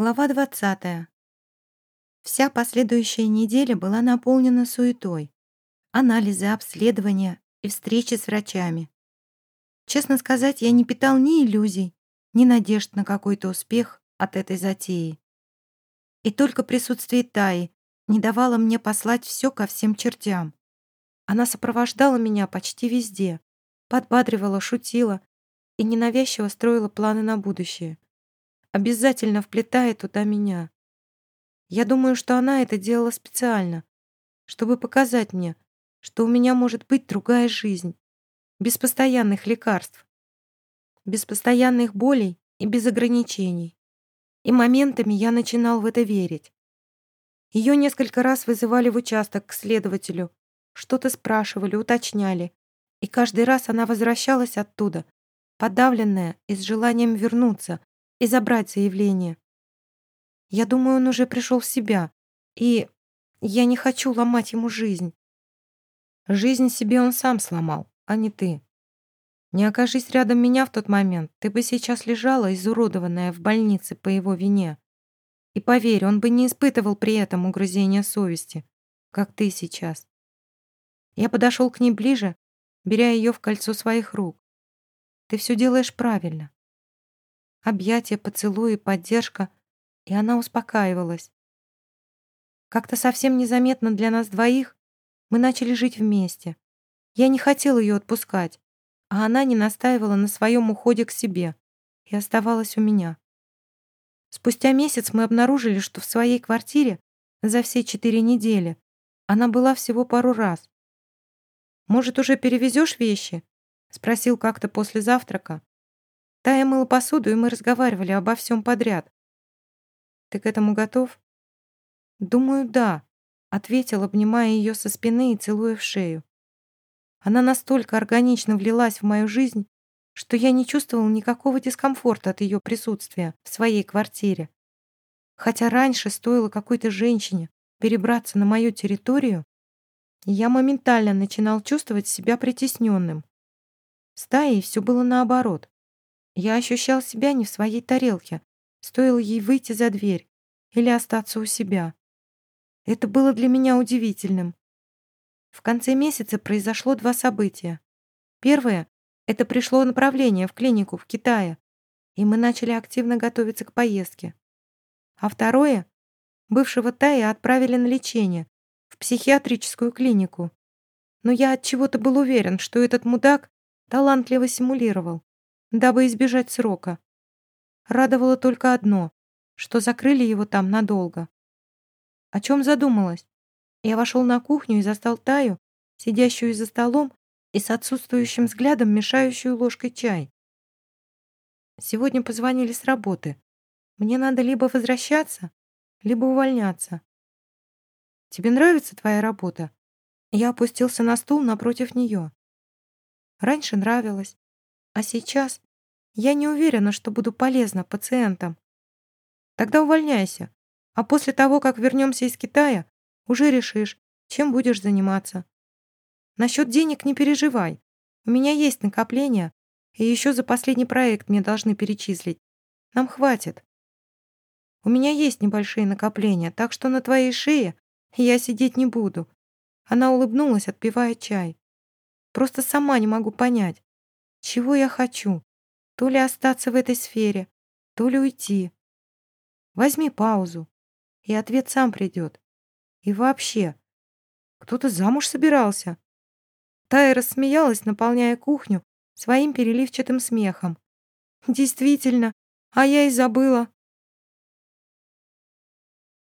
Глава 20. Вся последующая неделя была наполнена суетой. Анализы, обследования и встречи с врачами. Честно сказать, я не питал ни иллюзий, ни надежд на какой-то успех от этой затеи. И только присутствие Таи не давало мне послать все ко всем чертям. Она сопровождала меня почти везде, подбадривала, шутила и ненавязчиво строила планы на будущее обязательно вплетает туда меня. Я думаю, что она это делала специально, чтобы показать мне, что у меня может быть другая жизнь, без постоянных лекарств, без постоянных болей и без ограничений. И моментами я начинал в это верить. Ее несколько раз вызывали в участок к следователю, что-то спрашивали, уточняли, и каждый раз она возвращалась оттуда, подавленная и с желанием вернуться, и забрать заявление. Я думаю, он уже пришел в себя, и я не хочу ломать ему жизнь. Жизнь себе он сам сломал, а не ты. Не окажись рядом меня в тот момент, ты бы сейчас лежала, изуродованная в больнице по его вине. И поверь, он бы не испытывал при этом угрызения совести, как ты сейчас. Я подошел к ней ближе, беря ее в кольцо своих рук. Ты все делаешь правильно. Объятия, поцелуи, поддержка, и она успокаивалась. Как-то совсем незаметно для нас двоих мы начали жить вместе. Я не хотел ее отпускать, а она не настаивала на своем уходе к себе и оставалась у меня. Спустя месяц мы обнаружили, что в своей квартире за все четыре недели она была всего пару раз. «Может, уже перевезешь вещи?» — спросил как-то после завтрака, Тая мыла посуду, и мы разговаривали обо всем подряд. «Ты к этому готов?» «Думаю, да», — ответил, обнимая ее со спины и целуя в шею. Она настолько органично влилась в мою жизнь, что я не чувствовал никакого дискомфорта от ее присутствия в своей квартире. Хотя раньше стоило какой-то женщине перебраться на мою территорию, я моментально начинал чувствовать себя притесненным. С Таей все было наоборот. Я ощущал себя не в своей тарелке. Стоило ей выйти за дверь или остаться у себя. Это было для меня удивительным. В конце месяца произошло два события. Первое — это пришло направление в клинику в Китае, и мы начали активно готовиться к поездке. А второе — бывшего Тая отправили на лечение в психиатрическую клинику. Но я от чего-то был уверен, что этот мудак талантливо симулировал дабы избежать срока. Радовало только одно, что закрыли его там надолго. О чем задумалась? Я вошел на кухню и застал Таю, сидящую за столом и с отсутствующим взглядом мешающую ложкой чай. Сегодня позвонили с работы. Мне надо либо возвращаться, либо увольняться. Тебе нравится твоя работа? Я опустился на стул напротив нее. Раньше нравилось, а сейчас я не уверена, что буду полезна пациентам. Тогда увольняйся. А после того, как вернемся из Китая, уже решишь, чем будешь заниматься. Насчет денег не переживай. У меня есть накопления, и еще за последний проект мне должны перечислить. Нам хватит. У меня есть небольшие накопления, так что на твоей шее я сидеть не буду. Она улыбнулась, отпивая чай. Просто сама не могу понять, чего я хочу? То ли остаться в этой сфере, то ли уйти. Возьми паузу, и ответ сам придет. И вообще, кто-то замуж собирался. Тая рассмеялась, наполняя кухню своим переливчатым смехом. Действительно, а я и забыла.